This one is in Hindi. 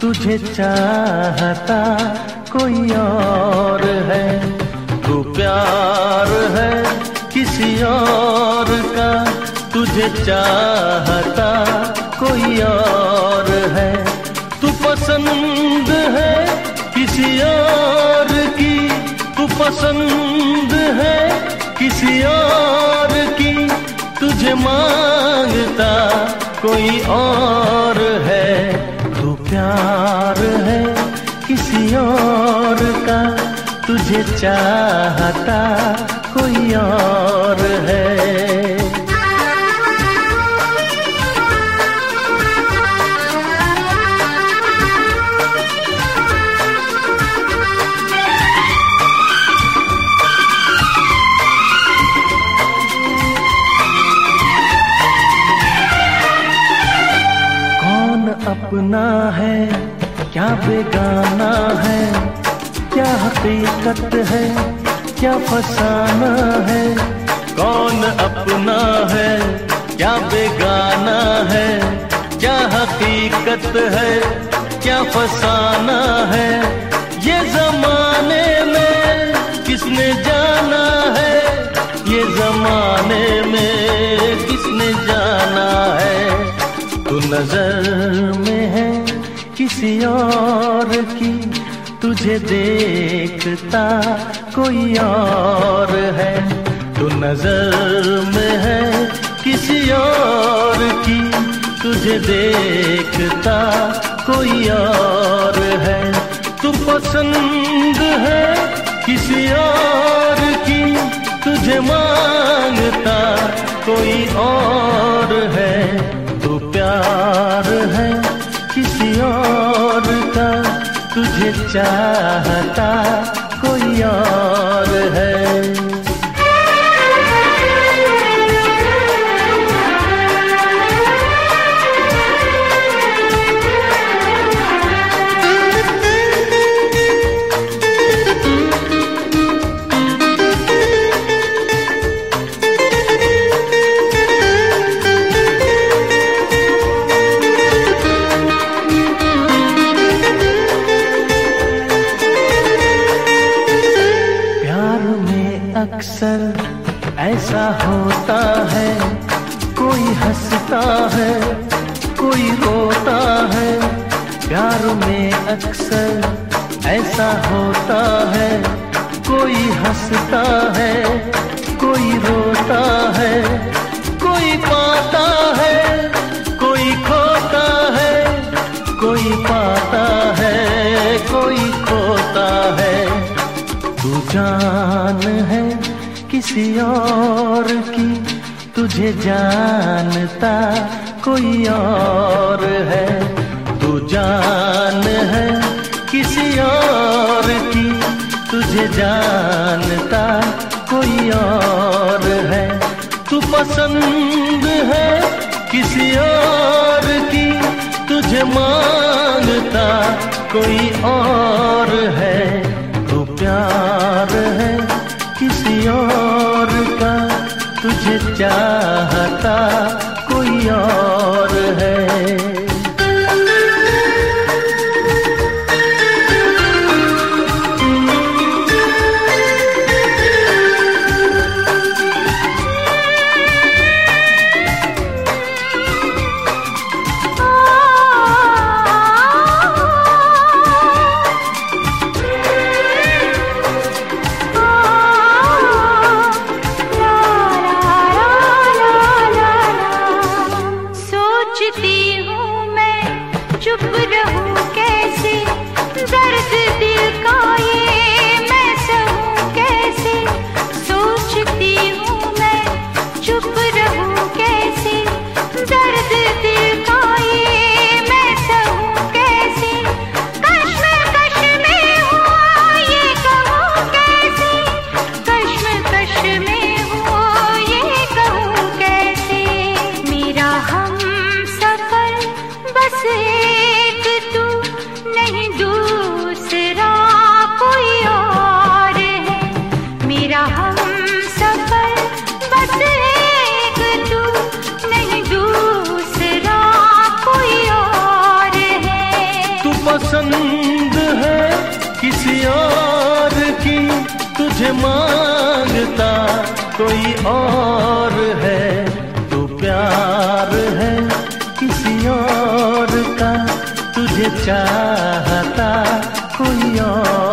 तुझे चाहता कोई और है। तू प्यार है किसी और का, तुझे चाहता कोई और है। तू पसंद है किसी और की, तू पसंद है किसी और की, तुझे माँगता कोई और है तू प्यार है किसी और का। तुझे चाहता कोई और है। अपना है, क्या बेगाना है, क्या हकीकत है, क्या फसाना है, कौन अपना है, क्या बेगाना है, क्या हकीकत है, क्या फसाना है, ये जमाने में किसने जाना है, ये जमाने में किसने जाना है, तू नज़र किसी और की तुझे देखता कोई और है। तू नज़र में है किसी और की तुझे देखता कोई और है। तू पसंद है किसी और की तुझे माँगता कोई और है। तू प्यार है और था तुझे चाहता कोई और है। होता है, कोई हंसता है, कोई रोता है, प्यार में अक्सर ऐसा होता है, कोई हंसता है, कोई रोता है, कोई पाता है, कोई खोता है, कोई पाता है, कोई खोता है, तू जान है किसी और की तुझे जानता कोई और है। तू जान है किसी और की तुझे जानता कोई और है। तू पसंद है किसी और की तुझे माँगता कोई और है। चाहता पसंद है किसी और की तुझे माँगता कोई और है तो प्यार है किसी और का, तुझे चाहता कोई और।